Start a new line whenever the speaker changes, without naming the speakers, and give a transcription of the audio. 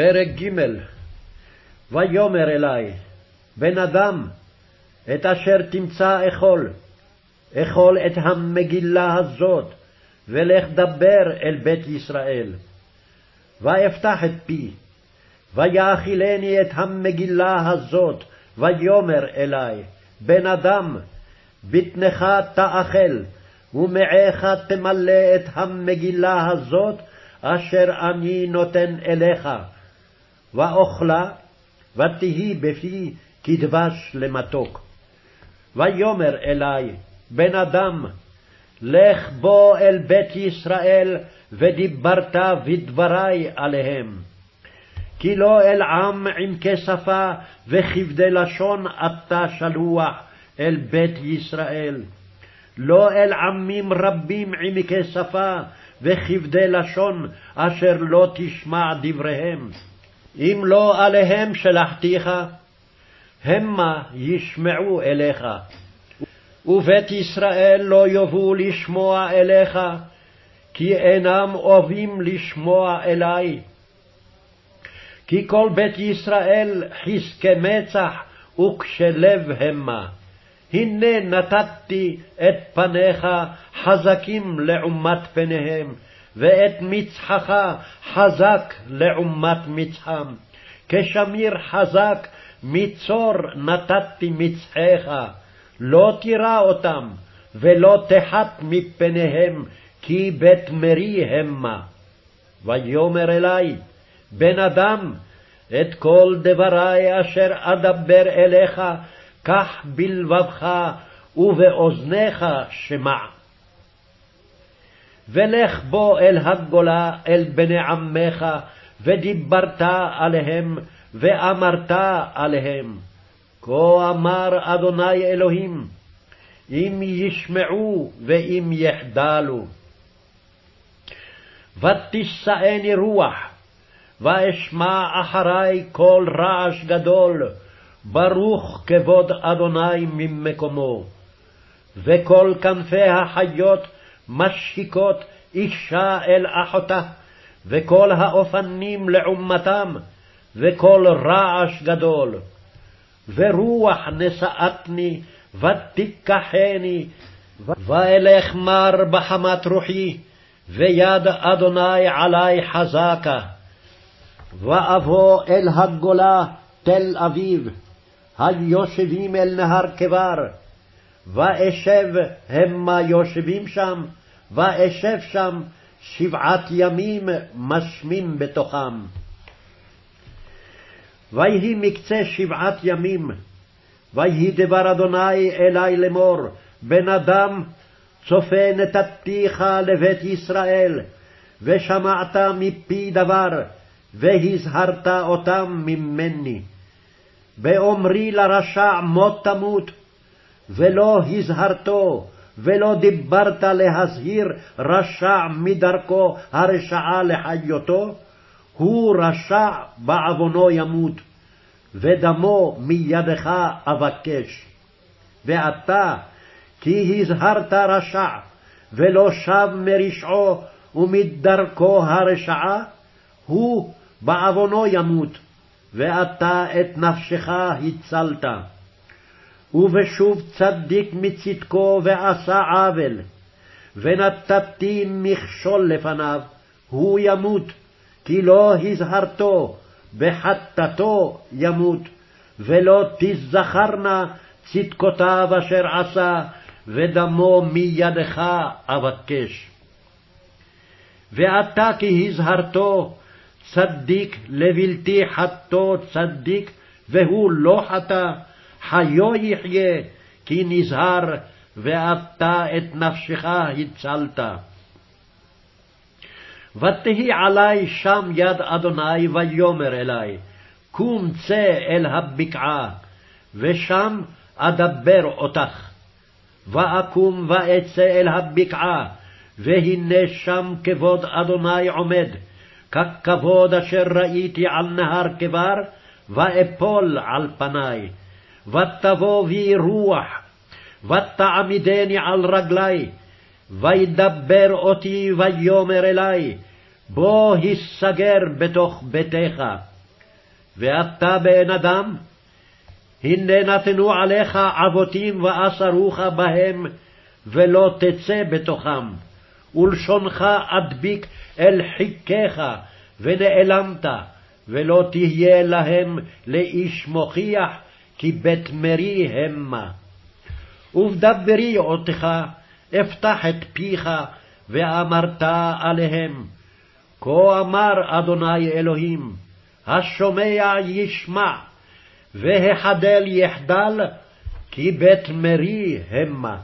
פרק ג' ויאמר אלי, בן אדם, את אשר תמצא אכול, אכול את המגילה הזאת, ולך דבר אל בית ישראל. ואפתח את פי, ויאכילני את המגילה הזאת, ויאמר אלי, בן אדם, בטנך תאכל, ומעך תמלא את המגילה הזאת, אשר אני נותן אליך, ואוכלה, ותהי בפי כדבש למתוק. ויאמר אלי, בן אדם, לך בוא אל בית ישראל, ודיברת בדברי עליהם. כי לא אל עם עמקי שפה וכבדי לשון אתה שלוח אל בית ישראל. לא אל עמים רבים עמקי שפה וכבדי לשון, אשר לא תשמע דבריהם. אם לא עליהם שלחתיך, המה ישמעו אליך. ובית ישראל לא יאבו לשמוע אליך, כי אינם אוהבים לשמוע אלי. כי כל בית ישראל חזקי מצח וקשי לב המה. הנה נתתי את פניך חזקים לעומת פניהם, ואת מצחך חזק לעומת מצחם. כשמיר חזק מצור נתתי מצחך, לא תירא אותם, ולא תחת מפניהם, כי בית מרי המה. ויאמר אלי, בן אדם, את כל דברי אשר אדבר אליך, קח בלבבך ובאוזניך שמע. ולך בוא אל הגולה, אל בני עמך, ודיברת עליהם, ואמרת עליהם. כה אמר אדוני אלוהים, אם ישמעו ואם יחדלו. ותישאני רוח, ואשמע אחרי קול רעש גדול, ברוך כבוד אדוני ממקומו. וכל כנפי החיות משיקות אישה אל אחותה, וכל האופנים לעומתם, וכל רעש גדול. ורוח נשאתני, ותיקחני, ואלך מר בחמת רוחי, ויד אדוני עלי חזקה. ואבוא אל הגולה תל אביב, היושבים אל נהר כבר, ואשב המה יושבים שם, ואשב שם שבעת ימים משמים בתוכם. ויהי מקצה שבעת ימים, ויהי דבר אדוני אלי לאמור, בן אדם, צופה נתתיך לבית ישראל, ושמעת מפי דבר, והזהרת אותם ממני. באומרי לרשע מות תמות, ולא הזהרתו, ולא דיברת להזהיר רשע מדרכו הרשעה לחיותו, הוא רשע בעוונו ימות, ודמו מידך אבקש. ואתה, כי הזהרת רשע, ולא שב מרשעו ומדרכו הרשעה, הוא בעוונו ימות, ואתה את נפשך הצלת. ובשוב צדיק מצדקו ועשה עוול, ונתתי מכשול לפניו, הוא ימות, כי לא הזהרתו, בחטאתו ימות, ולא תזכרנה צדקותיו אשר עשה, ודמו מידך אבקש. ואתה כי הזהרתו, צדיק לבלתי חטאו צדיק, והוא לא חטא, חיו יחיה, כי נזהר, ואתה את נפשך הצלת. ותהי עלי שם יד אדוני, ויאמר אלי, קום צא אל הבקעה, ושם אדבר אותך. ואקום ואצא אל הבקעה, והנה שם כבוד אדוני עומד, ככבוד אשר ראיתי על נהר כבר, ואפול על פניי. ותבוא בי רוח, ותעמידני על רגלי, וידבר אותי ויאמר אלי, בוא הסגר בתוך ביתך. ואתה בן אדם, הנה נתנו עליך עבותים ואסרוך בהם, ולא תצא בתוכם, ולשונך אדביק אל חיקיך, ונעלמת, ולא תהיה להם לאיש מוכיח, כי בית מרי המה. ובדברי אותך, אפתח את פיך, ואמרת עליהם, כה אמר אדוני אלוהים, השומע ישמע, והחדל יחדל, כי בית מרי המה.